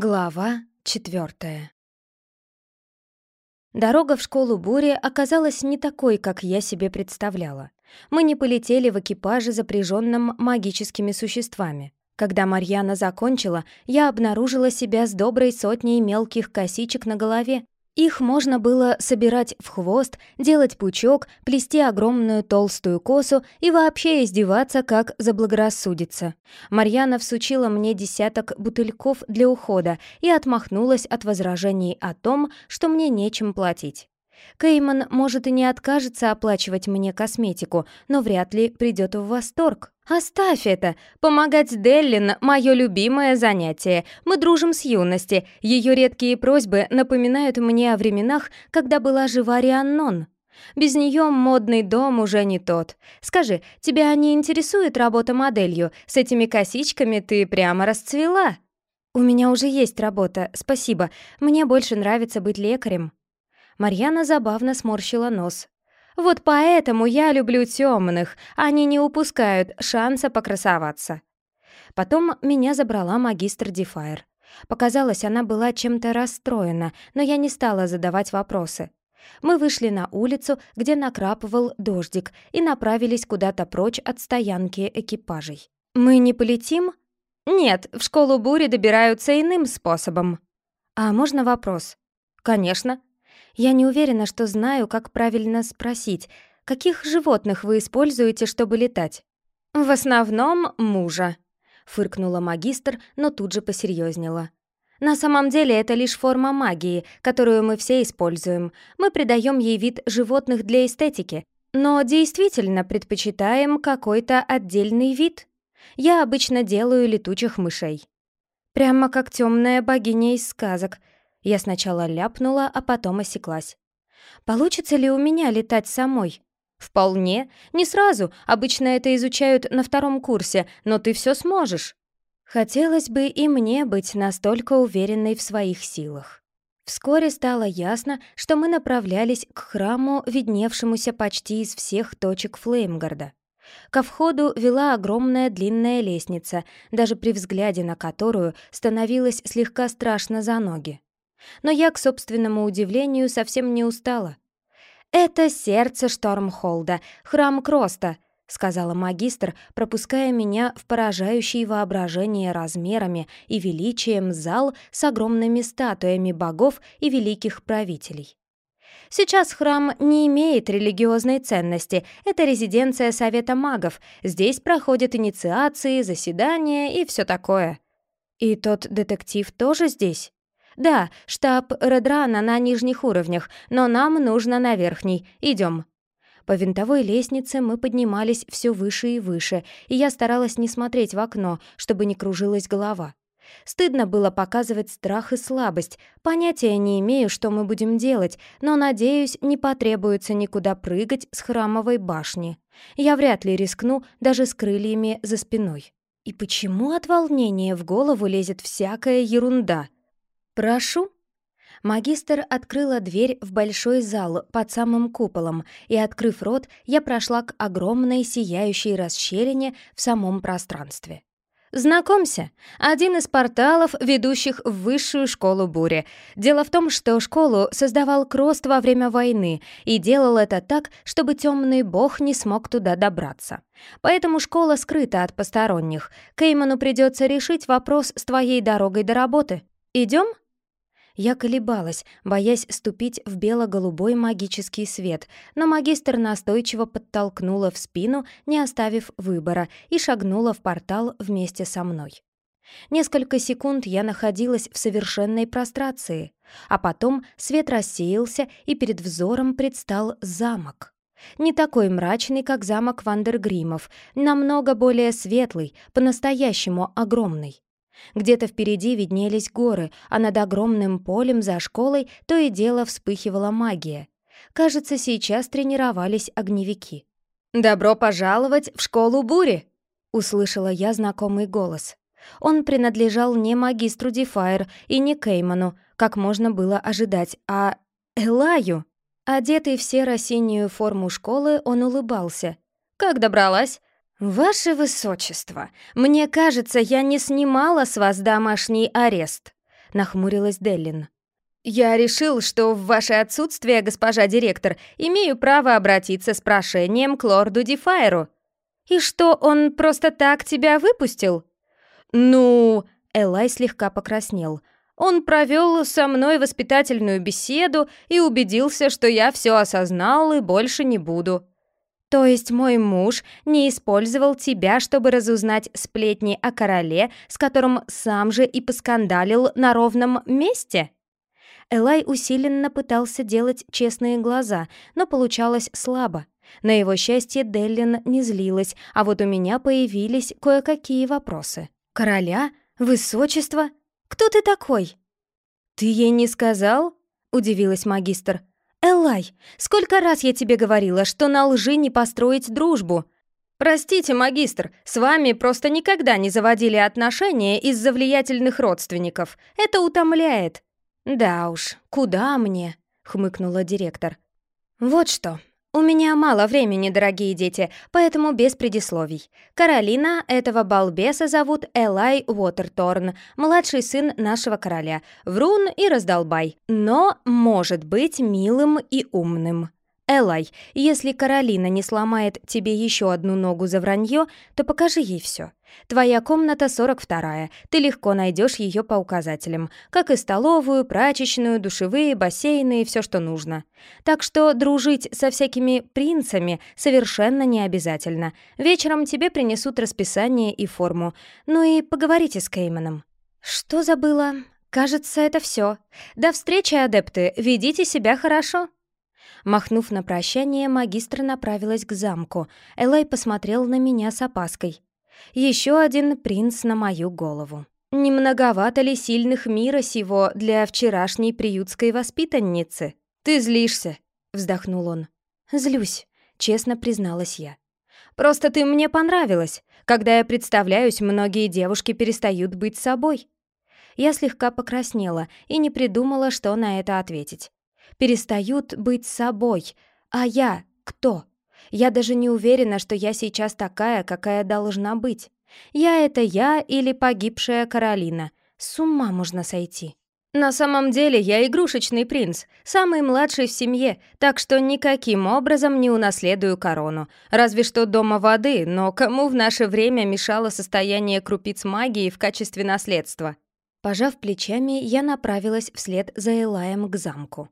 Глава четвертая. Дорога в школу Бури оказалась не такой, как я себе представляла. Мы не полетели в экипаже, запряженном магическими существами. Когда Марьяна закончила, я обнаружила себя с доброй сотней мелких косичек на голове их можно было собирать в хвост, делать пучок, плести огромную толстую косу и вообще издеваться, как заблагорассудится. Марьяна всучила мне десяток бутыльков для ухода и отмахнулась от возражений о том, что мне нечем платить. Кейман, может, и не откажется оплачивать мне косметику, но вряд ли придет в восторг. «Оставь это! Помогать Деллин — мое любимое занятие. Мы дружим с юности. Ее редкие просьбы напоминают мне о временах, когда была жива Рианнон. Без нее модный дом уже не тот. Скажи, тебя не интересует работа моделью? С этими косичками ты прямо расцвела?» «У меня уже есть работа, спасибо. Мне больше нравится быть лекарем». Марьяна забавно сморщила нос. «Вот поэтому я люблю темных. Они не упускают шанса покрасоваться». Потом меня забрала магистр Дефайр. Показалось, она была чем-то расстроена, но я не стала задавать вопросы. Мы вышли на улицу, где накрапывал дождик, и направились куда-то прочь от стоянки экипажей. «Мы не полетим?» «Нет, в школу бури добираются иным способом». «А можно вопрос?» «Конечно», я не уверена, что знаю, как правильно спросить, каких животных вы используете, чтобы летать? В основном мужа, фыркнула магистр, но тут же посерьезнела. На самом деле это лишь форма магии, которую мы все используем. Мы придаем ей вид животных для эстетики, но действительно предпочитаем какой-то отдельный вид. Я обычно делаю летучих мышей. Прямо как темная богиня из сказок — я сначала ляпнула, а потом осеклась. «Получится ли у меня летать самой?» «Вполне. Не сразу. Обычно это изучают на втором курсе, но ты все сможешь». Хотелось бы и мне быть настолько уверенной в своих силах. Вскоре стало ясно, что мы направлялись к храму, видневшемуся почти из всех точек Флеймгарда. Ко входу вела огромная длинная лестница, даже при взгляде на которую становилось слегка страшно за ноги. Но я, к собственному удивлению, совсем не устала. «Это сердце Штормхолда, храм Кроста», — сказала магистр, пропуская меня в поражающий воображение размерами и величием зал с огромными статуями богов и великих правителей. Сейчас храм не имеет религиозной ценности, это резиденция Совета магов, здесь проходят инициации, заседания и все такое. И тот детектив тоже здесь? «Да, штаб Редрана на нижних уровнях, но нам нужно на верхний. Идем». По винтовой лестнице мы поднимались все выше и выше, и я старалась не смотреть в окно, чтобы не кружилась голова. Стыдно было показывать страх и слабость. Понятия не имею, что мы будем делать, но, надеюсь, не потребуется никуда прыгать с храмовой башни. Я вряд ли рискну даже с крыльями за спиной. И почему от волнения в голову лезет всякая ерунда? «Прошу». Магистр открыла дверь в большой зал под самым куполом, и, открыв рот, я прошла к огромной сияющей расщелине в самом пространстве. Знакомься, один из порталов, ведущих в высшую школу бури. Дело в том, что школу создавал Крост во время войны и делал это так, чтобы темный бог не смог туда добраться. Поэтому школа скрыта от посторонних. Кейману придется решить вопрос с твоей дорогой до работы. Идем? Я колебалась, боясь ступить в бело-голубой магический свет, но магистр настойчиво подтолкнула в спину, не оставив выбора, и шагнула в портал вместе со мной. Несколько секунд я находилась в совершенной прострации, а потом свет рассеялся, и перед взором предстал замок. Не такой мрачный, как замок Вандергримов, намного более светлый, по-настоящему огромный. Где-то впереди виднелись горы, а над огромным полем за школой то и дело вспыхивала магия. Кажется, сейчас тренировались огневики. «Добро пожаловать в школу бури!» — услышала я знакомый голос. Он принадлежал не магистру Дефайр и не Кейману, как можно было ожидать, а Элаю. Одетый в серо-синюю форму школы, он улыбался. «Как добралась?» «Ваше высочество, мне кажется, я не снимала с вас домашний арест». — нахмурилась Деллин. «Я решил, что в ваше отсутствие, госпожа директор, имею право обратиться с прошением к лорду Дефайру». «И что, он просто так тебя выпустил?» «Ну...» — Элай слегка покраснел. «Он провел со мной воспитательную беседу и убедился, что я все осознал и больше не буду». «То есть мой муж не использовал тебя, чтобы разузнать сплетни о короле, с которым сам же и поскандалил на ровном месте?» Элай усиленно пытался делать честные глаза, но получалось слабо. На его счастье Деллин не злилась, а вот у меня появились кое-какие вопросы. «Короля? Высочество? Кто ты такой?» «Ты ей не сказал?» — удивилась магистр. «Элай, сколько раз я тебе говорила, что на лжи не построить дружбу?» «Простите, магистр, с вами просто никогда не заводили отношения из-за влиятельных родственников. Это утомляет». «Да уж, куда мне?» — хмыкнула директор. «Вот что, «У меня мало времени, дорогие дети, поэтому без предисловий. Каролина, этого балбеса зовут Элай Уотерторн, младший сын нашего короля. Врун и раздолбай, но может быть милым и умным. Элай, если Каролина не сломает тебе еще одну ногу за вранье, то покажи ей все. Твоя комната 42-я, ты легко найдешь ее по указателям, как и столовую, прачечную, душевые, бассейны и все, что нужно. Так что дружить со всякими принцами совершенно не обязательно. Вечером тебе принесут расписание и форму. Ну и поговорите с Кейманом. Что забыла? Кажется, это все. До встречи, адепты. Ведите себя хорошо. Махнув на прощание, магистр направилась к замку. Элай посмотрел на меня с опаской. Еще один принц на мою голову. Не многовато ли сильных мира сего для вчерашней приютской воспитанницы? Ты злишься, вздохнул он. Злюсь, честно призналась я. Просто ты мне понравилась. Когда я представляюсь, многие девушки перестают быть собой. Я слегка покраснела и не придумала, что на это ответить перестают быть собой. А я кто? Я даже не уверена, что я сейчас такая, какая должна быть. Я — это я или погибшая Каролина. С ума можно сойти. На самом деле я игрушечный принц, самый младший в семье, так что никаким образом не унаследую корону. Разве что дома воды, но кому в наше время мешало состояние крупиц магии в качестве наследства? Пожав плечами, я направилась вслед за Элаем к замку.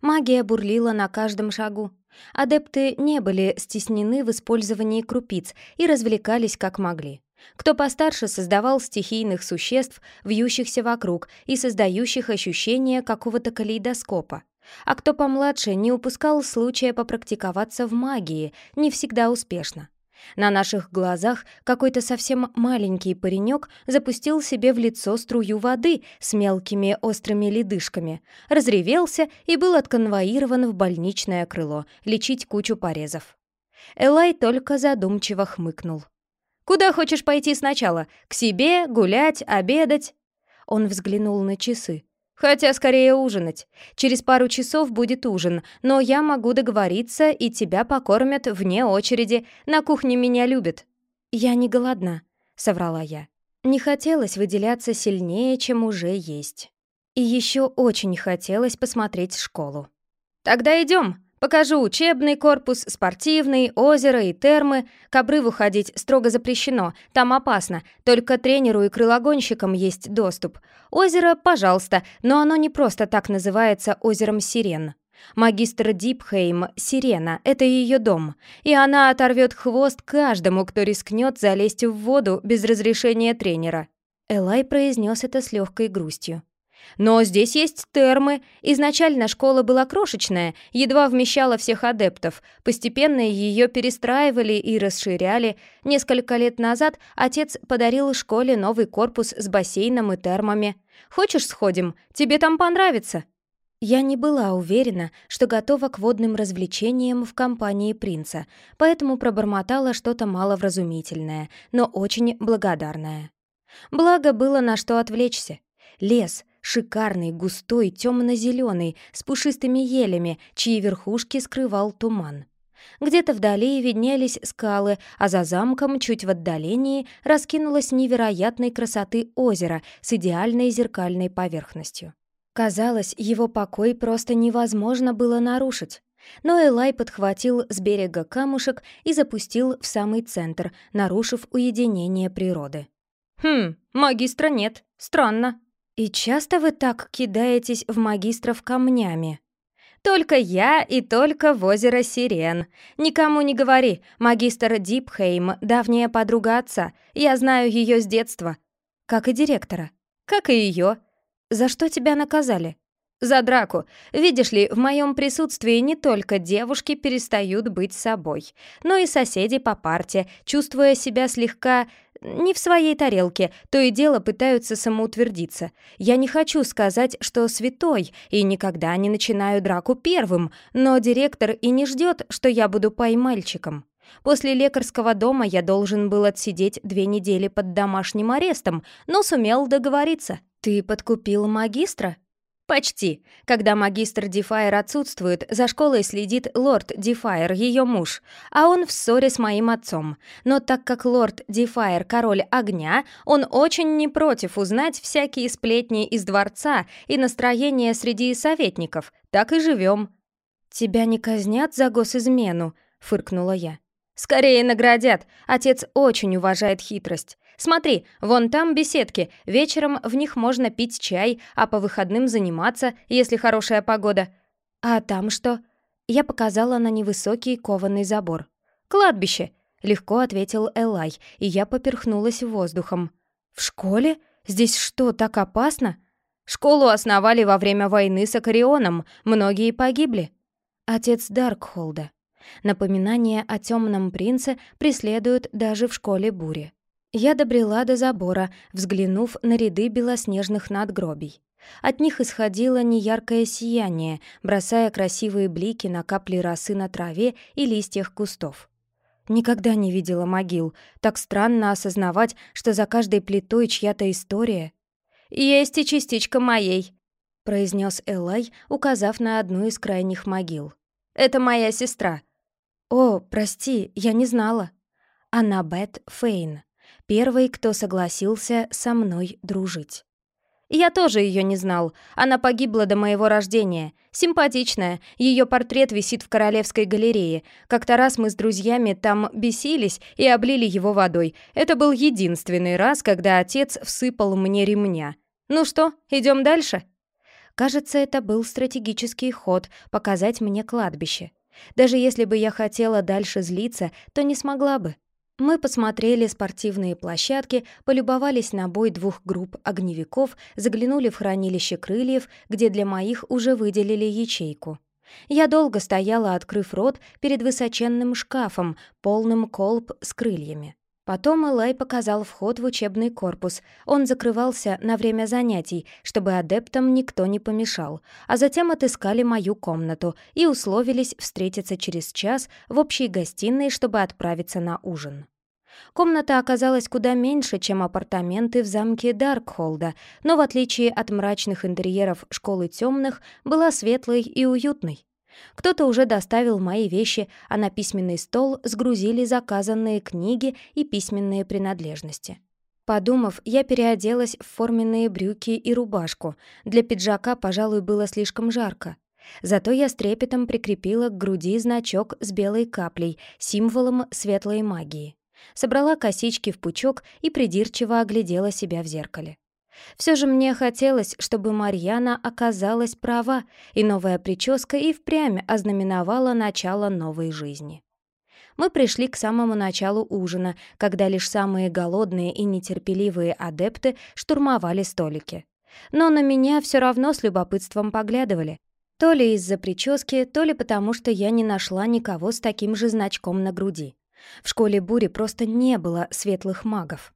Магия бурлила на каждом шагу. Адепты не были стеснены в использовании крупиц и развлекались как могли. Кто постарше создавал стихийных существ, вьющихся вокруг и создающих ощущение какого-то калейдоскопа. А кто помладше не упускал случая попрактиковаться в магии, не всегда успешно. На наших глазах какой-то совсем маленький паренек запустил себе в лицо струю воды с мелкими острыми ледышками, разревелся и был отконвоирован в больничное крыло лечить кучу порезов. Элай только задумчиво хмыкнул. «Куда хочешь пойти сначала? К себе, гулять, обедать?» Он взглянул на часы. Хотя скорее ужинать. Через пару часов будет ужин, но я могу договориться, и тебя покормят вне очереди. На кухне меня любят». «Я не голодна», — соврала я. Не хотелось выделяться сильнее, чем уже есть. И еще очень хотелось посмотреть школу. «Тогда идем. Покажу учебный корпус, спортивный, озеро и термы. К обрыву ходить строго запрещено, там опасно, только тренеру и крылогонщикам есть доступ. Озеро, пожалуйста, но оно не просто так называется озером Сирен. Магистр Дипхейм — Сирена, это ее дом, и она оторвет хвост каждому, кто рискнет залезть в воду без разрешения тренера. Элай произнес это с легкой грустью. Но здесь есть термы. Изначально школа была крошечная, едва вмещала всех адептов. Постепенно ее перестраивали и расширяли. Несколько лет назад отец подарил школе новый корпус с бассейном и термами. Хочешь, сходим? Тебе там понравится. Я не была уверена, что готова к водным развлечениям в компании принца, поэтому пробормотала что-то маловразумительное, но очень благодарное. Благо было на что отвлечься. Лес, шикарный, густой, темно-зеленый, с пушистыми елями, чьи верхушки скрывал туман. Где-то вдали виднелись скалы, а за замком, чуть в отдалении, раскинулось невероятной красоты озеро с идеальной зеркальной поверхностью. Казалось, его покой просто невозможно было нарушить. Но Элай подхватил с берега камушек и запустил в самый центр, нарушив уединение природы. «Хм, магистра нет. Странно. И часто вы так кидаетесь в магистров камнями?» «Только я и только в озеро Сирен. Никому не говори, магистр Дипхейм — давняя подруга отца. Я знаю ее с детства. Как и директора. Как и ее. За что тебя наказали?» За драку. Видишь ли, в моем присутствии не только девушки перестают быть собой, но и соседи по парте, чувствуя себя слегка не в своей тарелке, то и дело пытаются самоутвердиться. Я не хочу сказать, что святой, и никогда не начинаю драку первым, но директор и не ждет, что я буду поймальчиком. После лекарского дома я должен был отсидеть две недели под домашним арестом, но сумел договориться. «Ты подкупил магистра?» «Почти. Когда магистр Дефайр отсутствует, за школой следит лорд Дефайр, ее муж, а он в ссоре с моим отцом. Но так как лорд Дефайр — король огня, он очень не против узнать всякие сплетни из дворца и настроения среди советников. Так и живем». «Тебя не казнят за госизмену?» — фыркнула я. «Скорее наградят. Отец очень уважает хитрость. Смотри, вон там беседки. Вечером в них можно пить чай, а по выходным заниматься, если хорошая погода. А там что? Я показала на невысокий кованый забор. Кладбище, легко ответил Элай, и я поперхнулась воздухом. В школе? Здесь что, так опасно? Школу основали во время войны с Акарионом, многие погибли. Отец Даркхолда. Напоминание о темном принце преследуют даже в школе бури. Я добрела до забора, взглянув на ряды белоснежных надгробий. От них исходило неяркое сияние, бросая красивые блики на капли росы на траве и листьях кустов. Никогда не видела могил. Так странно осознавать, что за каждой плитой чья-то история. «Есть и частичка моей», — произнес Элай, указав на одну из крайних могил. «Это моя сестра». «О, прости, я не знала». Аннабет Фейн первой, кто согласился со мной дружить. Я тоже ее не знал. Она погибла до моего рождения. Симпатичная. Ее портрет висит в Королевской галерее. Как-то раз мы с друзьями там бесились и облили его водой. Это был единственный раз, когда отец всыпал мне ремня. Ну что, идем дальше? Кажется, это был стратегический ход показать мне кладбище. Даже если бы я хотела дальше злиться, то не смогла бы. Мы посмотрели спортивные площадки, полюбовались на бой двух групп огневиков, заглянули в хранилище крыльев, где для моих уже выделили ячейку. Я долго стояла, открыв рот, перед высоченным шкафом, полным колб с крыльями. Потом Элай показал вход в учебный корпус. Он закрывался на время занятий, чтобы адептам никто не помешал, а затем отыскали мою комнату и условились встретиться через час в общей гостиной, чтобы отправиться на ужин. Комната оказалась куда меньше, чем апартаменты в замке Даркхолда, но в отличие от мрачных интерьеров школы темных, была светлой и уютной. Кто-то уже доставил мои вещи, а на письменный стол сгрузили заказанные книги и письменные принадлежности. Подумав, я переоделась в форменные брюки и рубашку. Для пиджака, пожалуй, было слишком жарко. Зато я с трепетом прикрепила к груди значок с белой каплей, символом светлой магии собрала косички в пучок и придирчиво оглядела себя в зеркале. Все же мне хотелось, чтобы Марьяна оказалась права, и новая прическа и впрямь ознаменовала начало новой жизни. Мы пришли к самому началу ужина, когда лишь самые голодные и нетерпеливые адепты штурмовали столики. Но на меня все равно с любопытством поглядывали. То ли из-за прически, то ли потому, что я не нашла никого с таким же значком на груди. В школе Бури просто не было светлых магов.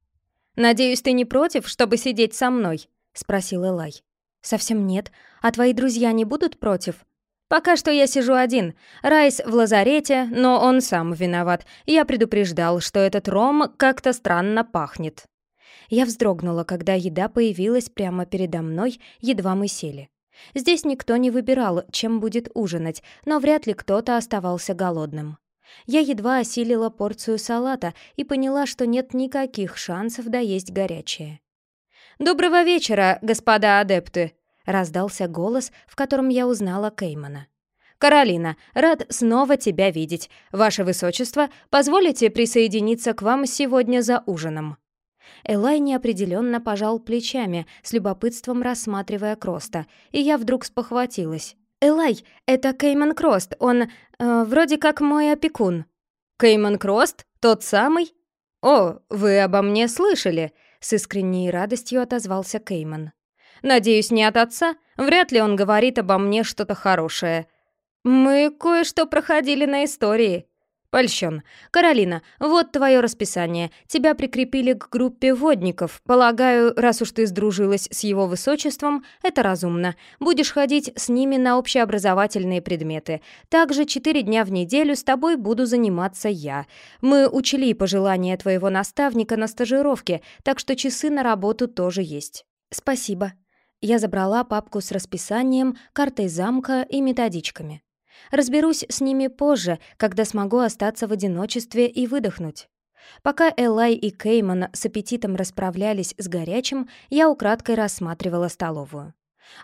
«Надеюсь, ты не против, чтобы сидеть со мной?» — спросил Элай. «Совсем нет. А твои друзья не будут против?» «Пока что я сижу один. Райс в лазарете, но он сам виноват. Я предупреждал, что этот ром как-то странно пахнет». Я вздрогнула, когда еда появилась прямо передо мной, едва мы сели. Здесь никто не выбирал, чем будет ужинать, но вряд ли кто-то оставался голодным. Я едва осилила порцию салата и поняла, что нет никаких шансов доесть горячее. «Доброго вечера, господа адепты!» — раздался голос, в котором я узнала Кеймана. «Каролина, рад снова тебя видеть. Ваше Высочество, позволите присоединиться к вам сегодня за ужином?» Элай неопределенно пожал плечами, с любопытством рассматривая Кроста, и я вдруг спохватилась. «Элай, это Кейман Крост, он э, вроде как мой опекун». «Кейман Крост? Тот самый?» «О, вы обо мне слышали?» — с искренней радостью отозвался Кейман. «Надеюсь, не от отца? Вряд ли он говорит обо мне что-то хорошее. Мы кое-что проходили на истории». «Польщен. Каролина, вот твое расписание. Тебя прикрепили к группе водников. Полагаю, раз уж ты сдружилась с его высочеством, это разумно. Будешь ходить с ними на общеобразовательные предметы. Также четыре дня в неделю с тобой буду заниматься я. Мы учли пожелания твоего наставника на стажировке, так что часы на работу тоже есть». «Спасибо». Я забрала папку с расписанием, картой замка и методичками. Разберусь с ними позже, когда смогу остаться в одиночестве и выдохнуть. Пока Элай и Кейман с аппетитом расправлялись с горячим, я украдкой рассматривала столовую.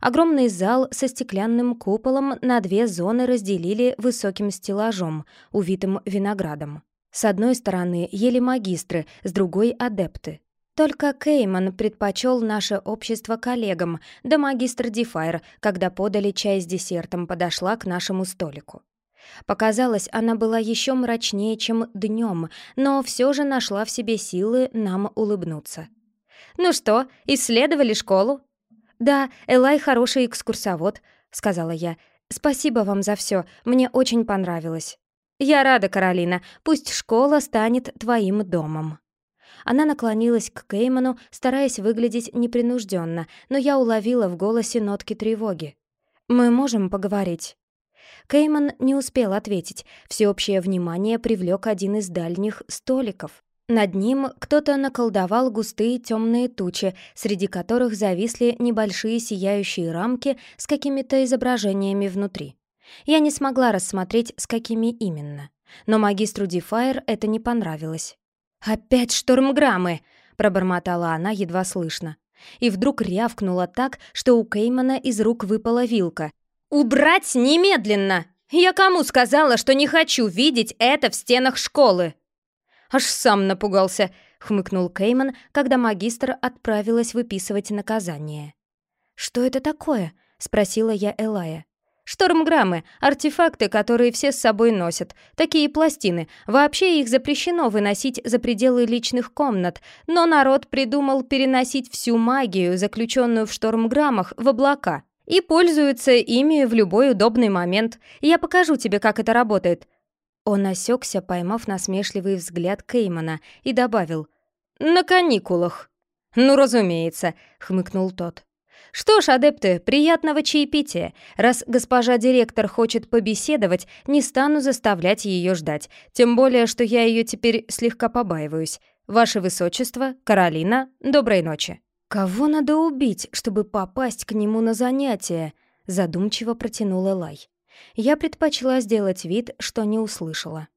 Огромный зал со стеклянным куполом на две зоны разделили высоким стеллажом, увитым виноградом. С одной стороны ели магистры, с другой — адепты. Только Кейман предпочел наше общество коллегам, да магистр Дефайр, когда подали чай с десертом, подошла к нашему столику. Показалось, она была еще мрачнее, чем днем, но все же нашла в себе силы нам улыбнуться. «Ну что, исследовали школу?» «Да, Элай хороший экскурсовод», — сказала я. «Спасибо вам за все, мне очень понравилось». «Я рада, Каролина, пусть школа станет твоим домом». Она наклонилась к Кейману, стараясь выглядеть непринужденно, но я уловила в голосе нотки тревоги. «Мы можем поговорить?» Кейман не успел ответить. Всеобщее внимание привлек один из дальних столиков. Над ним кто-то наколдовал густые темные тучи, среди которых зависли небольшие сияющие рамки с какими-то изображениями внутри. Я не смогла рассмотреть, с какими именно. Но магистру Дефайр это не понравилось. «Опять штормграммы!» — пробормотала она едва слышно. И вдруг рявкнула так, что у Кеймана из рук выпала вилка. «Убрать немедленно! Я кому сказала, что не хочу видеть это в стенах школы?» «Аж сам напугался», — хмыкнул Кейман, когда магистр отправилась выписывать наказание. «Что это такое?» — спросила я Элая. Штормграммы — артефакты, которые все с собой носят. Такие пластины. Вообще их запрещено выносить за пределы личных комнат, но народ придумал переносить всю магию, заключенную в штормграммах, в облака. И пользуются ими в любой удобный момент. Я покажу тебе, как это работает». Он осекся, поймав насмешливый взгляд Кеймана, и добавил «На каникулах». «Ну, разумеется», — хмыкнул тот. «Что ж, адепты, приятного чаепития. Раз госпожа директор хочет побеседовать, не стану заставлять ее ждать, тем более, что я ее теперь слегка побаиваюсь. Ваше Высочество, Каролина, доброй ночи». «Кого надо убить, чтобы попасть к нему на занятия?» задумчиво протянула Лай. Я предпочла сделать вид, что не услышала.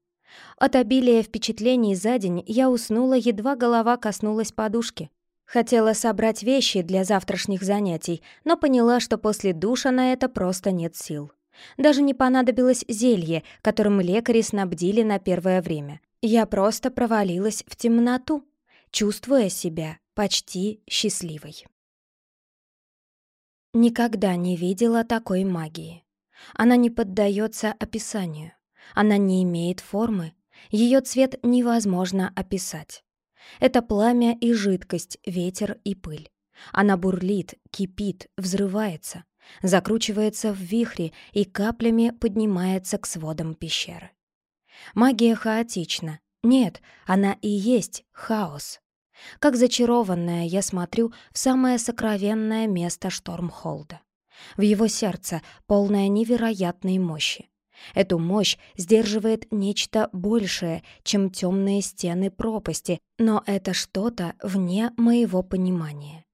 От обилия впечатлений за день я уснула, едва голова коснулась подушки. Хотела собрать вещи для завтрашних занятий, но поняла, что после душа на это просто нет сил. Даже не понадобилось зелье, которым лекари снабдили на первое время. Я просто провалилась в темноту, чувствуя себя почти счастливой. Никогда не видела такой магии. Она не поддается описанию. Она не имеет формы. Ее цвет невозможно описать. Это пламя и жидкость, ветер и пыль. Она бурлит, кипит, взрывается, закручивается в вихре и каплями поднимается к сводам пещеры. Магия хаотична. Нет, она и есть хаос. Как зачарованная я смотрю в самое сокровенное место Штормхолда. В его сердце, полное невероятной мощи. Эту мощь сдерживает нечто большее, чем темные стены пропасти, но это что-то вне моего понимания.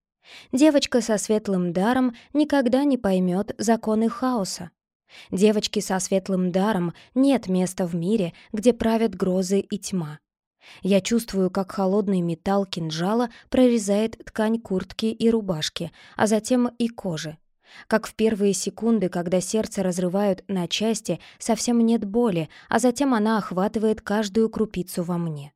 Девочка со светлым даром никогда не поймет законы хаоса. Девочки со светлым даром нет места в мире, где правят грозы и тьма. Я чувствую, как холодный металл кинжала прорезает ткань куртки и рубашки, а затем и кожи. Как в первые секунды, когда сердце разрывают на части, совсем нет боли, а затем она охватывает каждую крупицу во мне.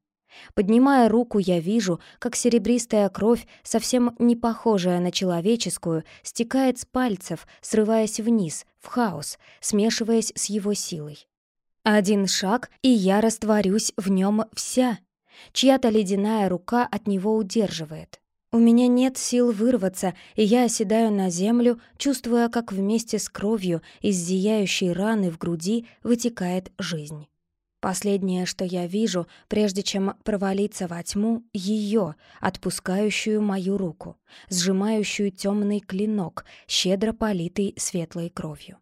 Поднимая руку, я вижу, как серебристая кровь, совсем не похожая на человеческую, стекает с пальцев, срываясь вниз, в хаос, смешиваясь с его силой. Один шаг, и я растворюсь в нем вся. Чья-то ледяная рука от него удерживает. У меня нет сил вырваться, и я оседаю на землю, чувствуя, как вместе с кровью из зияющей раны в груди вытекает жизнь. Последнее, что я вижу, прежде чем провалиться во тьму, ее, отпускающую мою руку, сжимающую темный клинок, щедро политый светлой кровью.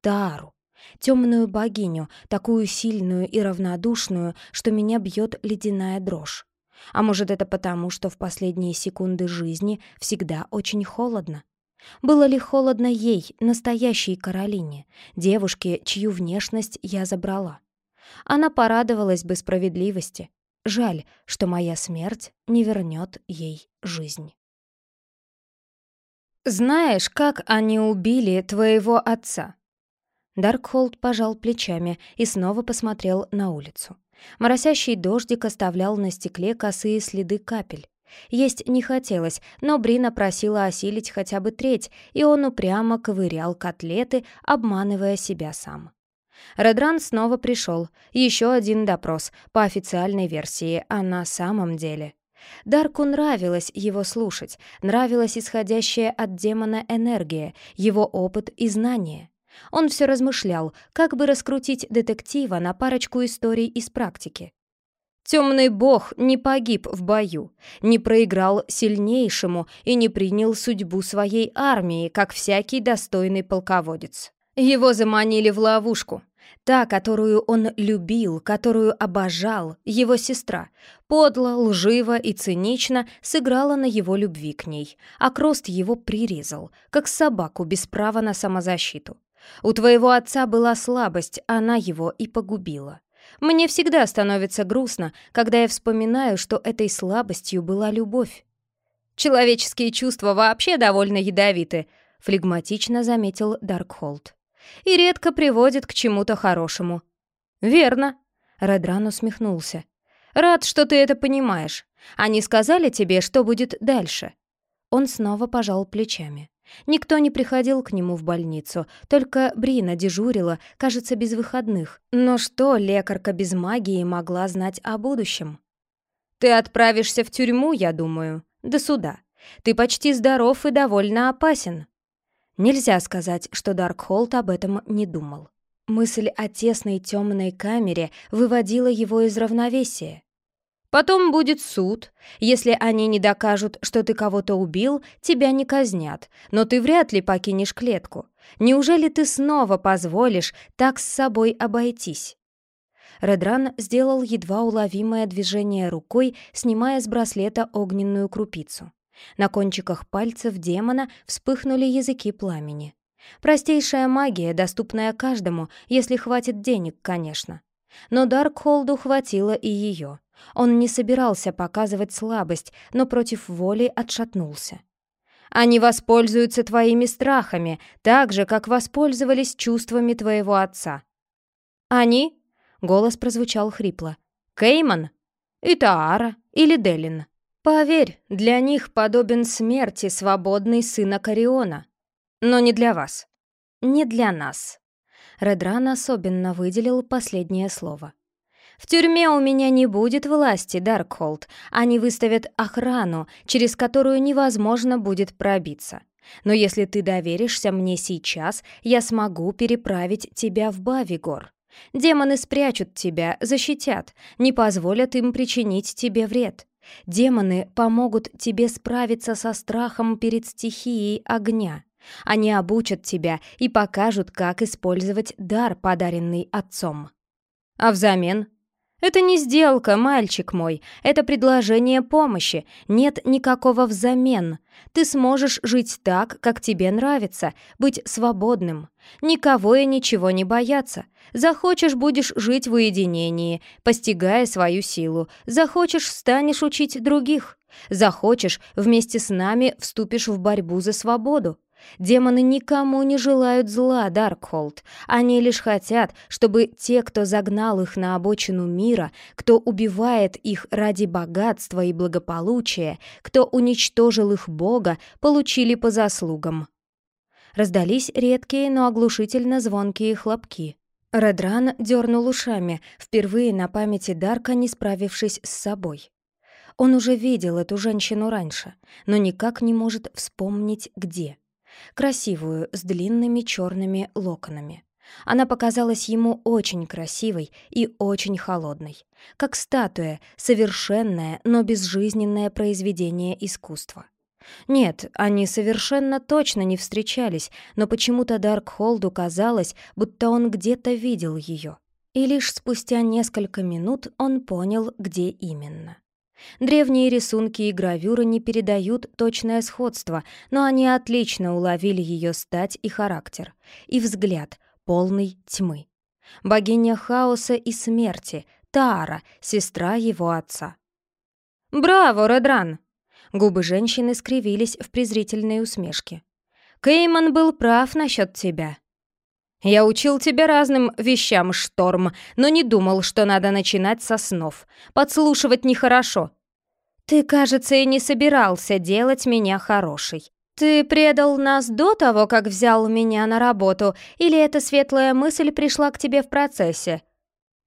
Тару, темную богиню, такую сильную и равнодушную, что меня бьет ледяная дрожь. А может, это потому, что в последние секунды жизни всегда очень холодно? Было ли холодно ей, настоящей Каролине, девушке, чью внешность я забрала? Она порадовалась бы справедливости. Жаль, что моя смерть не вернет ей жизнь. «Знаешь, как они убили твоего отца?» Даркхолд пожал плечами и снова посмотрел на улицу. Моросящий дождик оставлял на стекле косые следы капель. Есть не хотелось, но Брина просила осилить хотя бы треть, и он упрямо ковырял котлеты, обманывая себя сам. Редран снова пришел. Еще один допрос, по официальной версии, а на самом деле. Дарку нравилось его слушать, нравилась исходящая от демона энергия, его опыт и знания. Он все размышлял, как бы раскрутить детектива на парочку историй из практики. Темный бог не погиб в бою, не проиграл сильнейшему и не принял судьбу своей армии, как всякий достойный полководец. Его заманили в ловушку, Та, которую он любил, которую обожал, его сестра, подло, лживо и цинично сыграла на его любви к ней, а Крост его прирезал, как собаку без права на самозащиту. У твоего отца была слабость, она его и погубила. Мне всегда становится грустно, когда я вспоминаю, что этой слабостью была любовь. Человеческие чувства вообще довольно ядовиты, флегматично заметил Даркхолд и редко приводит к чему-то хорошему». «Верно», — Редран усмехнулся. «Рад, что ты это понимаешь. Они сказали тебе, что будет дальше?» Он снова пожал плечами. Никто не приходил к нему в больницу, только Брина дежурила, кажется, без выходных. Но что лекарка без магии могла знать о будущем? «Ты отправишься в тюрьму, я думаю, до суда. Ты почти здоров и довольно опасен». Нельзя сказать, что Даркхолд об этом не думал. Мысль о тесной темной камере выводила его из равновесия. Потом будет суд. Если они не докажут, что ты кого-то убил, тебя не казнят, но ты вряд ли покинешь клетку. Неужели ты снова позволишь так с собой обойтись?» Редран сделал едва уловимое движение рукой, снимая с браслета огненную крупицу. На кончиках пальцев демона вспыхнули языки пламени. Простейшая магия, доступная каждому, если хватит денег, конечно. Но Даркхолду хватило и ее. Он не собирался показывать слабость, но против воли отшатнулся. «Они воспользуются твоими страхами, так же, как воспользовались чувствами твоего отца». «Они?» — голос прозвучал хрипло. «Кейман? Итаара или Делин?» Поверь, для них подобен смерти свободный сын Акариона. Но не для вас. Не для нас. Редран особенно выделил последнее слово. В тюрьме у меня не будет власти, Даркхолд. Они выставят охрану, через которую невозможно будет пробиться. Но если ты доверишься мне сейчас, я смогу переправить тебя в Бавигор. Демоны спрячут тебя, защитят, не позволят им причинить тебе вред. Демоны помогут тебе справиться со страхом перед стихией огня. Они обучат тебя и покажут, как использовать дар, подаренный отцом. А взамен? Это не сделка, мальчик мой, это предложение помощи, нет никакого взамен. Ты сможешь жить так, как тебе нравится, быть свободным, никого и ничего не бояться. Захочешь, будешь жить в уединении, постигая свою силу. Захочешь, станешь учить других. Захочешь, вместе с нами вступишь в борьбу за свободу. Демоны никому не желают зла, Даркхолд. Они лишь хотят, чтобы те, кто загнал их на обочину мира, кто убивает их ради богатства и благополучия, кто уничтожил их бога, получили по заслугам. Раздались редкие, но оглушительно звонкие хлопки. Редран дернул ушами, впервые на памяти Дарка не справившись с собой. Он уже видел эту женщину раньше, но никак не может вспомнить, где красивую, с длинными черными локонами. Она показалась ему очень красивой и очень холодной, как статуя, совершенное, но безжизненное произведение искусства. Нет, они совершенно точно не встречались, но почему-то Даркхолду казалось, будто он где-то видел ее. И лишь спустя несколько минут он понял, где именно. Древние рисунки и гравюры не передают точное сходство, но они отлично уловили ее стать и характер, и взгляд, полный тьмы. Богиня хаоса и смерти, Таара, сестра его отца. «Браво, Редран!» Губы женщины скривились в презрительной усмешке. «Кейман был прав насчет тебя. Я учил тебя разным вещам, Шторм, но не думал, что надо начинать со снов. Подслушивать нехорошо. Ты, кажется, и не собирался делать меня хорошей. Ты предал нас до того, как взял меня на работу, или эта светлая мысль пришла к тебе в процессе?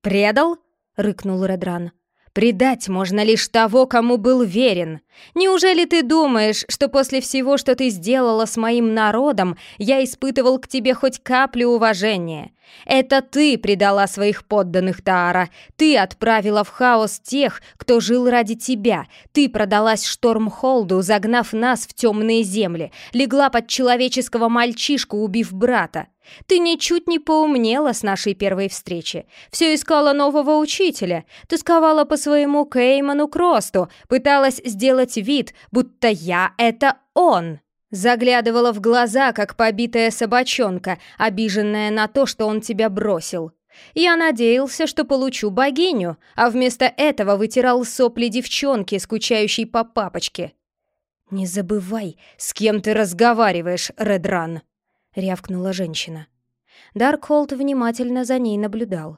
Предал? рыкнул Редран. Предать можно лишь того, кому был верен. Неужели ты думаешь, что после всего, что ты сделала с моим народом, я испытывал к тебе хоть каплю уважения? Это ты предала своих подданных, Таара. Ты отправила в хаос тех, кто жил ради тебя. Ты продалась Штормхолду, загнав нас в темные земли. Легла под человеческого мальчишку, убив брата. Ты ничуть не поумнела с нашей первой встречи. Все искала нового учителя. Тосковала по своему Кейману Кросту, пыталась сделать вид, будто я — это он. Заглядывала в глаза, как побитая собачонка, обиженная на то, что он тебя бросил. Я надеялся, что получу богиню, а вместо этого вытирал сопли девчонки, скучающей по папочке. «Не забывай, с кем ты разговариваешь, Редран!» — рявкнула женщина. Даркхолд внимательно за ней наблюдал.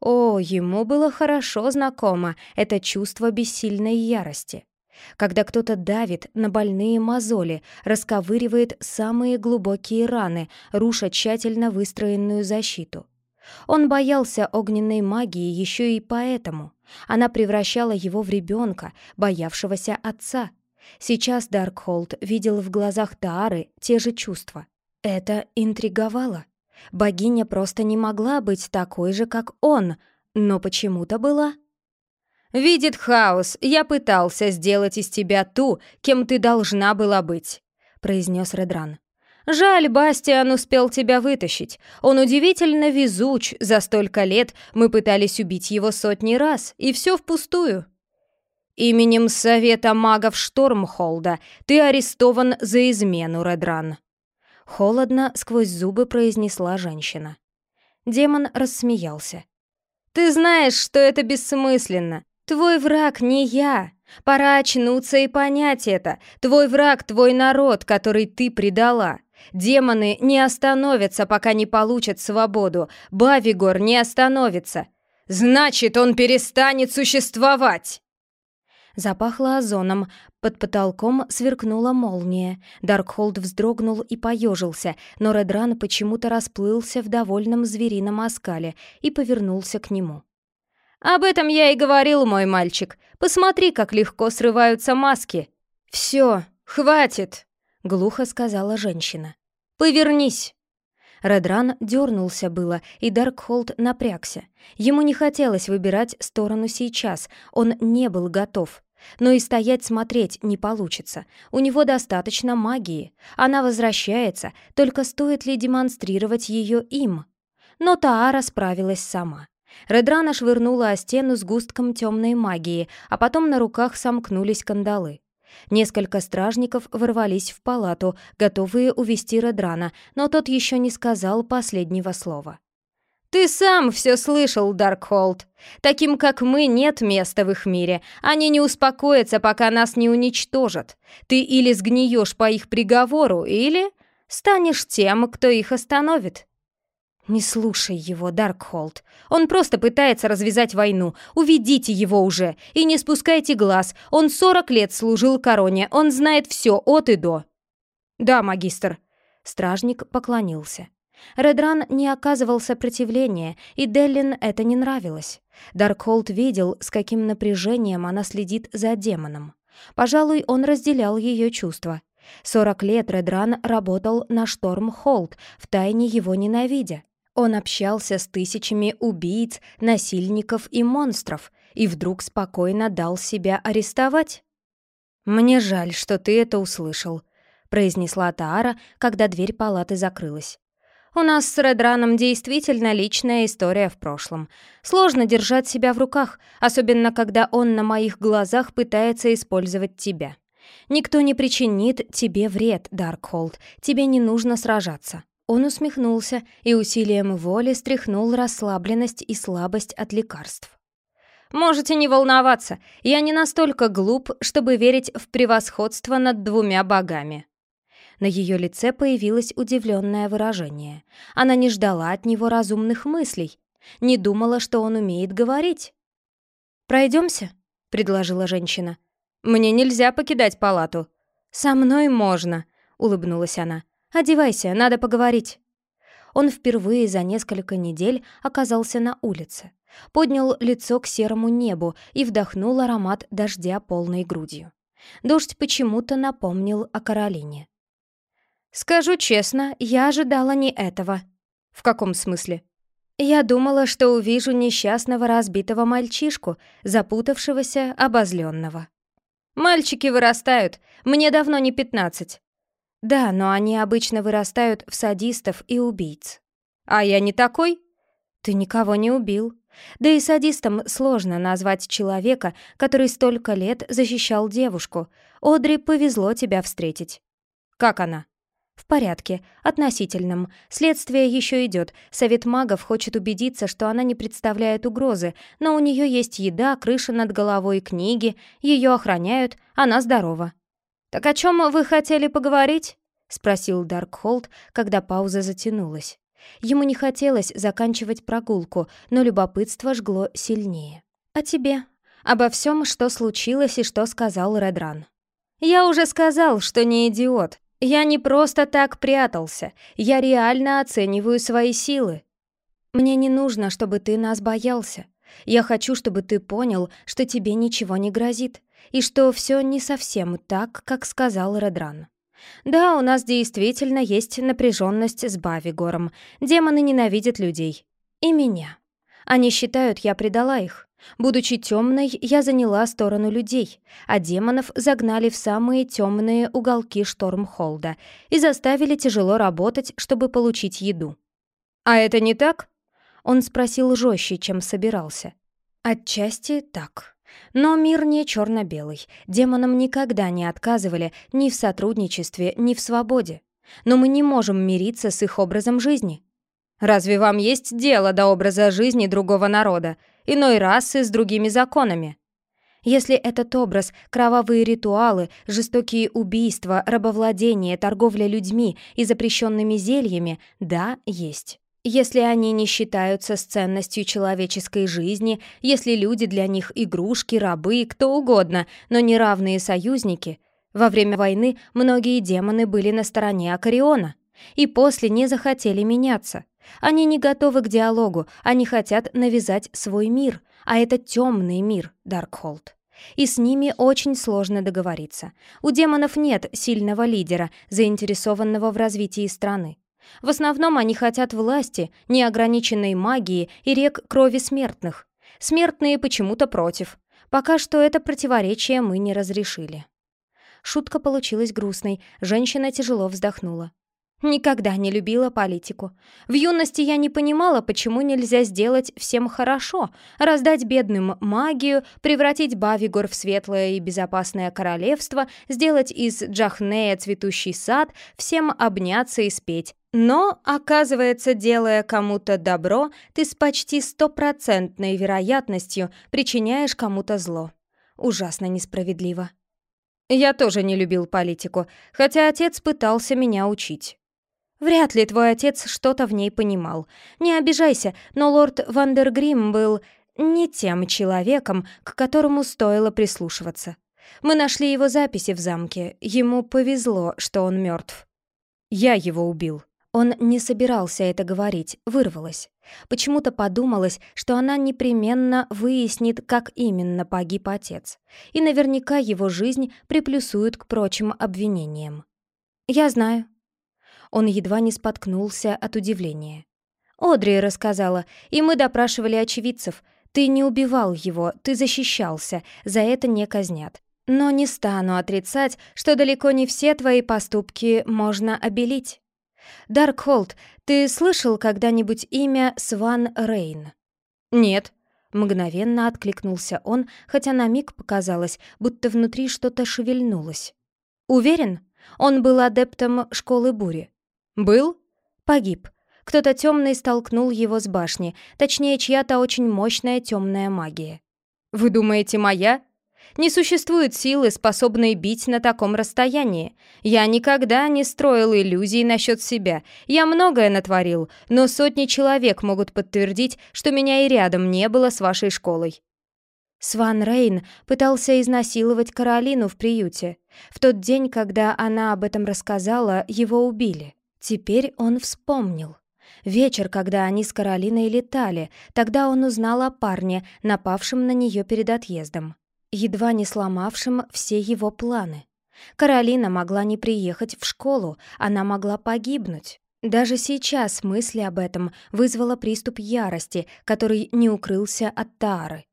О, ему было хорошо знакомо это чувство бессильной ярости. Когда кто-то давит на больные мозоли, расковыривает самые глубокие раны, руша тщательно выстроенную защиту. Он боялся огненной магии еще и поэтому. Она превращала его в ребенка, боявшегося отца. Сейчас Даркхолд видел в глазах Таары те же чувства. Это интриговало. Богиня просто не могла быть такой же, как он, но почему-то была. «Видит хаос, я пытался сделать из тебя ту, кем ты должна была быть», — произнес Редран. «Жаль, Бастиан успел тебя вытащить. Он удивительно везуч, за столько лет мы пытались убить его сотни раз, и все впустую». «Именем Совета магов Штормхолда ты арестован за измену, Редран», Холодно сквозь зубы произнесла женщина. Демон рассмеялся. «Ты знаешь, что это бессмысленно. Твой враг не я. Пора очнуться и понять это. Твой враг — твой народ, который ты предала. Демоны не остановятся, пока не получат свободу. Бавигор не остановится. Значит, он перестанет существовать!» Запахло озоном, под потолком сверкнула молния. Даркхолд вздрогнул и поежился, но Редран почему-то расплылся в довольном зверином оскале и повернулся к нему. «Об этом я и говорил, мой мальчик. Посмотри, как легко срываются маски». «Все, хватит», — глухо сказала женщина. «Повернись». Редран дернулся было, и Даркхолд напрягся. Ему не хотелось выбирать сторону сейчас, он не был готов. Но и стоять смотреть не получится. У него достаточно магии. Она возвращается, только стоит ли демонстрировать ее им? Но Таара справилась сама. Редрана швырнула о стену с густком темной магии, а потом на руках сомкнулись кандалы. Несколько стражников ворвались в палату, готовые увести Редрана, но тот еще не сказал последнего слова. «Ты сам все слышал, Даркхолд. Таким, как мы, нет места в их мире. Они не успокоятся, пока нас не уничтожат. Ты или сгниешь по их приговору, или станешь тем, кто их остановит». «Не слушай его, Даркхолд. Он просто пытается развязать войну. Уведите его уже и не спускайте глаз. Он сорок лет служил короне, он знает все от и до». «Да, магистр». Стражник поклонился. Редран не оказывал сопротивления, и Деллин это не нравилось. Даркхолд видел, с каким напряжением она следит за демоном. Пожалуй, он разделял ее чувства. Сорок лет Редран работал на Штормхолд, втайне его ненавидя. Он общался с тысячами убийц, насильников и монстров, и вдруг спокойно дал себя арестовать. «Мне жаль, что ты это услышал», — произнесла Таара, когда дверь палаты закрылась. У нас с Редраном действительно личная история в прошлом. Сложно держать себя в руках, особенно когда он на моих глазах пытается использовать тебя. Никто не причинит тебе вред, Даркхолд. Тебе не нужно сражаться. Он усмехнулся и усилием воли стряхнул расслабленность и слабость от лекарств. «Можете не волноваться, я не настолько глуп, чтобы верить в превосходство над двумя богами», на ее лице появилось удивленное выражение. Она не ждала от него разумных мыслей, не думала, что он умеет говорить. «Пройдемся?» — предложила женщина. «Мне нельзя покидать палату». «Со мной можно», — улыбнулась она. «Одевайся, надо поговорить». Он впервые за несколько недель оказался на улице. Поднял лицо к серому небу и вдохнул аромат дождя полной грудью. Дождь почему-то напомнил о Каролине. «Скажу честно, я ожидала не этого». «В каком смысле?» «Я думала, что увижу несчастного разбитого мальчишку, запутавшегося, обозленного». «Мальчики вырастают, мне давно не пятнадцать». «Да, но они обычно вырастают в садистов и убийц». «А я не такой?» «Ты никого не убил». Да и садистом сложно назвать человека, который столько лет защищал девушку. Одри повезло тебя встретить. Как она? «В порядке. Относительном. Следствие еще идет. Совет магов хочет убедиться, что она не представляет угрозы, но у нее есть еда, крыша над головой, книги, ее охраняют, она здорова». «Так о чем вы хотели поговорить?» — спросил Даркхолд, когда пауза затянулась. Ему не хотелось заканчивать прогулку, но любопытство жгло сильнее. «О тебе. Обо всем, что случилось и что сказал Редран». «Я уже сказал, что не идиот. Я не просто так прятался, я реально оцениваю свои силы. Мне не нужно, чтобы ты нас боялся. Я хочу, чтобы ты понял, что тебе ничего не грозит, и что все не совсем так, как сказал Редран. Да, у нас действительно есть напряженность с Бавигором. Демоны ненавидят людей. И меня. Они считают, я предала их. Будучи темной, я заняла сторону людей, а демонов загнали в самые темные уголки Штормхолда и заставили тяжело работать, чтобы получить еду. «А это не так?» Он спросил жестче, чем собирался. «Отчасти так. Но мир не черно-белый. Демонам никогда не отказывали ни в сотрудничестве, ни в свободе. Но мы не можем мириться с их образом жизни. Разве вам есть дело до образа жизни другого народа, иной расы с другими законами? Если этот образ — кровавые ритуалы, жестокие убийства, рабовладение, торговля людьми и запрещенными зельями, да, есть. Если они не считаются с ценностью человеческой жизни, если люди для них игрушки, рабы, кто угодно, но не равные союзники, во время войны многие демоны были на стороне Акариона и после не захотели меняться. Они не готовы к диалогу, они хотят навязать свой мир, а это темный мир, Даркхолд. И с ними очень сложно договориться. У демонов нет сильного лидера, заинтересованного в развитии страны. В основном они хотят власти, неограниченной магии и рек крови смертных. Смертные почему-то против. Пока что это противоречие мы не разрешили. Шутка получилась грустной, женщина тяжело вздохнула. Никогда не любила политику. В юности я не понимала, почему нельзя сделать всем хорошо, раздать бедным магию, превратить Бавигор в светлое и безопасное королевство, сделать из Джахнея цветущий сад, всем обняться и спеть. Но, оказывается, делая кому-то добро, ты с почти стопроцентной вероятностью причиняешь кому-то зло. Ужасно несправедливо. Я тоже не любил политику, хотя отец пытался меня учить. Вряд ли твой отец что-то в ней понимал. Не обижайся, но лорд Вандергрим был не тем человеком, к которому стоило прислушиваться. Мы нашли его записи в замке. Ему повезло, что он мертв. Я его убил. Он не собирался это говорить, вырвалось. Почему-то подумалось, что она непременно выяснит, как именно погиб отец. И наверняка его жизнь приплюсуют к прочим обвинениям. «Я знаю», он едва не споткнулся от удивления. «Одри рассказала, и мы допрашивали очевидцев. Ты не убивал его, ты защищался, за это не казнят. Но не стану отрицать, что далеко не все твои поступки можно обелить. Даркхолд, ты слышал когда-нибудь имя Сван Рейн? Нет. Мгновенно откликнулся он, хотя на миг показалось, будто внутри что-то шевельнулось. Уверен? Он был адептом школы бури. «Был?» «Погиб. Кто-то темный столкнул его с башни, точнее, чья-то очень мощная темная магия». «Вы думаете, моя?» «Не существует силы, способной бить на таком расстоянии. Я никогда не строил иллюзий насчет себя. Я многое натворил, но сотни человек могут подтвердить, что меня и рядом не было с вашей школой». Сван Рейн пытался изнасиловать Каролину в приюте. В тот день, когда она об этом рассказала, его убили. Теперь он вспомнил. Вечер, когда они с Каролиной летали, тогда он узнал о парне, напавшем на нее перед отъездом, едва не сломавшем все его планы. Каролина могла не приехать в школу, она могла погибнуть. Даже сейчас мысли об этом вызвала приступ ярости, который не укрылся от Тары.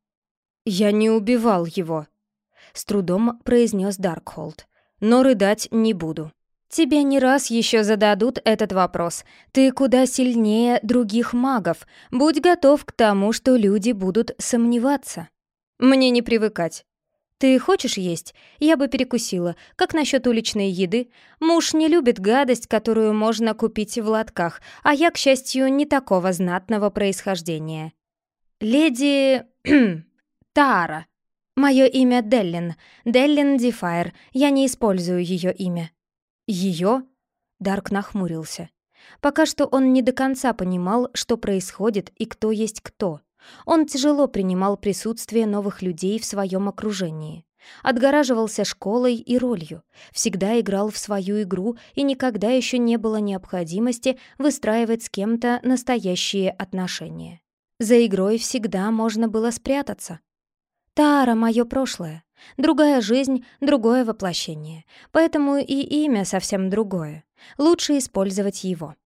«Я не убивал его», — с трудом произнес Даркхолд. «Но рыдать не буду». Тебе не раз еще зададут этот вопрос. Ты куда сильнее других магов. Будь готов к тому, что люди будут сомневаться. Мне не привыкать. Ты хочешь есть? Я бы перекусила. Как насчет уличной еды? Муж не любит гадость, которую можно купить в лотках, а я, к счастью, не такого знатного происхождения. Леди... Тара. Мое имя Деллин. Деллин Дифайр. Я не использую ее имя. «Ее?» Дарк нахмурился. Пока что он не до конца понимал, что происходит и кто есть кто. Он тяжело принимал присутствие новых людей в своем окружении. Отгораживался школой и ролью, всегда играл в свою игру и никогда еще не было необходимости выстраивать с кем-то настоящие отношения. За игрой всегда можно было спрятаться. Тара — мое прошлое. Другая жизнь, другое воплощение. Поэтому и имя совсем другое. Лучше использовать его.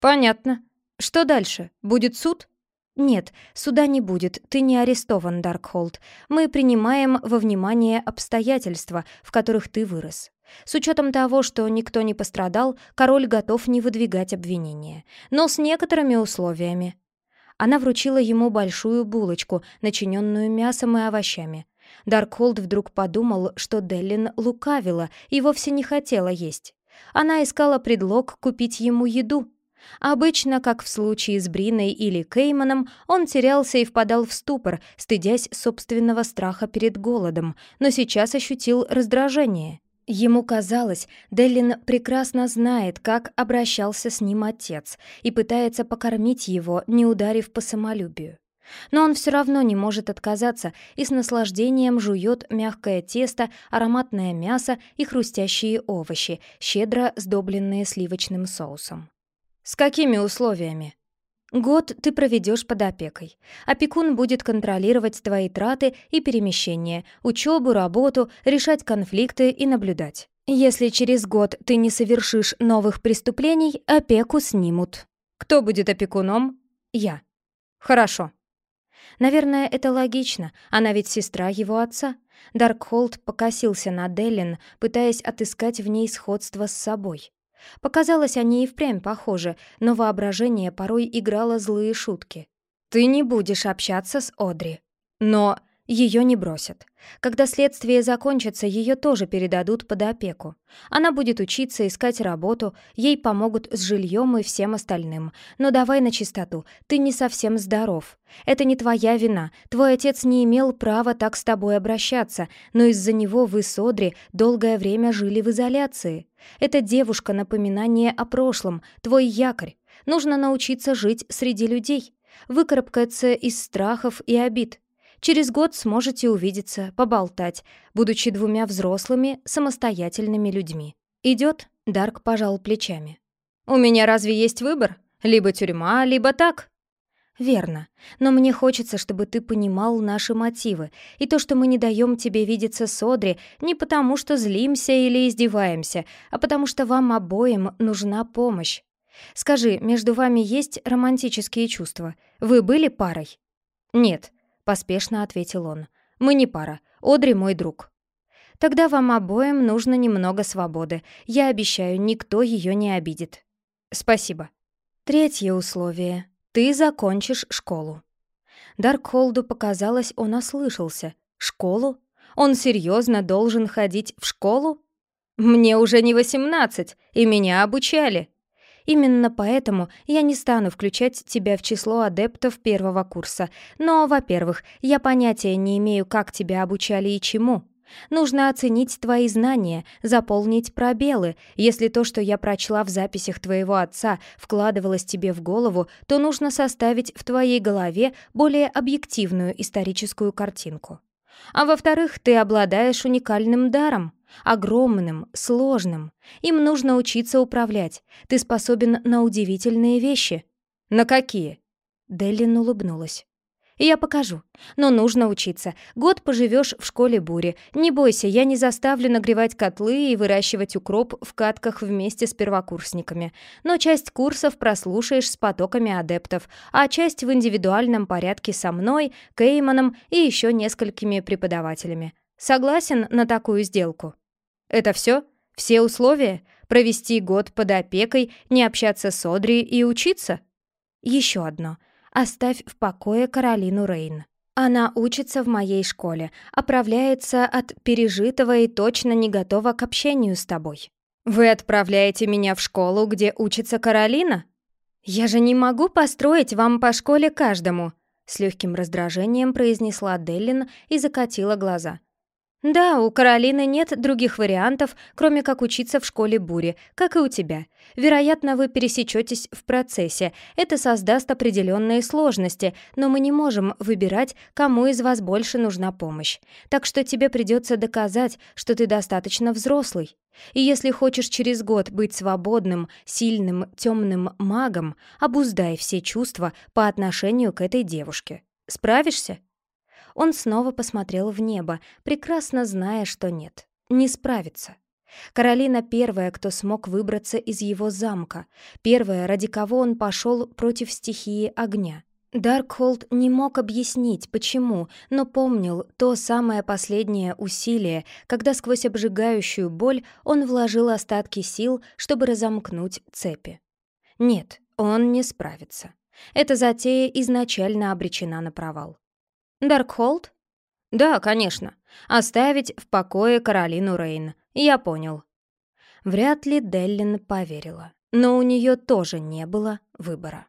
Понятно. Что дальше? Будет суд? Нет, суда не будет. Ты не арестован, Даркхолд. Мы принимаем во внимание обстоятельства, в которых ты вырос. С учетом того, что никто не пострадал, король готов не выдвигать обвинения. Но с некоторыми условиями. Она вручила ему большую булочку, начиненную мясом и овощами. Даркхолд вдруг подумал, что Деллин лукавила и вовсе не хотела есть. Она искала предлог купить ему еду. Обычно, как в случае с Бриной или Кейманом, он терялся и впадал в ступор, стыдясь собственного страха перед голодом, но сейчас ощутил раздражение. Ему казалось, Деллин прекрасно знает, как обращался с ним отец, и пытается покормить его, не ударив по самолюбию. Но он все равно не может отказаться и с наслаждением жует мягкое тесто, ароматное мясо и хрустящие овощи, щедро сдобленные сливочным соусом. «С какими условиями?» Год ты проведешь под опекой. Опекун будет контролировать твои траты и перемещения, учебу, работу, решать конфликты и наблюдать. Если через год ты не совершишь новых преступлений, опеку снимут. Кто будет опекуном? Я. Хорошо. Наверное, это логично, она ведь сестра его отца. Даркхолд покосился на Деллин, пытаясь отыскать в ней сходство с собой. Показалось, они и впрямь похожи, но воображение порой играло злые шутки. «Ты не будешь общаться с Одри». Но ее не бросят. Когда следствие закончится, ее тоже передадут под опеку. Она будет учиться, искать работу, ей помогут с жильем и всем остальным. Но давай на чистоту, ты не совсем здоров. Это не твоя вина, твой отец не имел права так с тобой обращаться, но из-за него вы с Одри долгое время жили в изоляции. Эта девушка — напоминание о прошлом, твой якорь. Нужно научиться жить среди людей, выкарабкаться из страхов и обид. Через год сможете увидеться, поболтать, будучи двумя взрослыми, самостоятельными людьми. Идет? Дарк пожал плечами. «У меня разве есть выбор? Либо тюрьма, либо так?» «Верно. Но мне хочется, чтобы ты понимал наши мотивы, и то, что мы не даем тебе видеться с Одри, не потому что злимся или издеваемся, а потому что вам обоим нужна помощь. Скажи, между вами есть романтические чувства? Вы были парой?» «Нет», — поспешно ответил он. «Мы не пара. Одри мой друг». «Тогда вам обоим нужно немного свободы. Я обещаю, никто ее не обидит». «Спасибо». Третье условие. Ты закончишь школу. Даркхолду показалось, он ослышался. Школу? Он серьезно должен ходить в школу? Мне уже не восемнадцать, и меня обучали. Именно поэтому я не стану включать тебя в число адептов первого курса. Но, во-первых, я понятия не имею, как тебя обучали и чему. Нужно оценить твои знания, заполнить пробелы. Если то, что я прочла в записях твоего отца, вкладывалось тебе в голову, то нужно составить в твоей голове более объективную историческую картинку. А во-вторых, ты обладаешь уникальным даром. Огромным, сложным. Им нужно учиться управлять. Ты способен на удивительные вещи. На какие? Деллин улыбнулась. Я покажу. Но нужно учиться. Год поживешь в школе бури. Не бойся, я не заставлю нагревать котлы и выращивать укроп в катках вместе с первокурсниками. Но часть курсов прослушаешь с потоками адептов, а часть в индивидуальном порядке со мной, Кейманом и еще несколькими преподавателями. Согласен на такую сделку? Это все? Все условия? Провести год под опекой, не общаться с Одри и учиться? Еще одно. Оставь в покое Каролину Рейн. Она учится в моей школе, оправляется от пережитого и точно не готова к общению с тобой. Вы отправляете меня в школу, где учится Каролина? Я же не могу построить вам по школе каждому, с легким раздражением произнесла Деллин и закатила глаза. «Да, у Каролины нет других вариантов, кроме как учиться в школе бури, как и у тебя. Вероятно, вы пересечетесь в процессе. Это создаст определенные сложности, но мы не можем выбирать, кому из вас больше нужна помощь. Так что тебе придется доказать, что ты достаточно взрослый. И если хочешь через год быть свободным, сильным, темным магом, обуздай все чувства по отношению к этой девушке. Справишься?» Он снова посмотрел в небо, прекрасно зная, что нет, не справится. Каролина первая, кто смог выбраться из его замка, первая, ради кого он пошел против стихии огня. Даркхолд не мог объяснить, почему, но помнил то самое последнее усилие, когда сквозь обжигающую боль он вложил остатки сил, чтобы разомкнуть цепи. Нет, он не справится. Эта затея изначально обречена на провал. Даркхолд? Да, конечно. Оставить в покое Каролину Рейн. Я понял. Вряд ли Деллин поверила. Но у нее тоже не было выбора.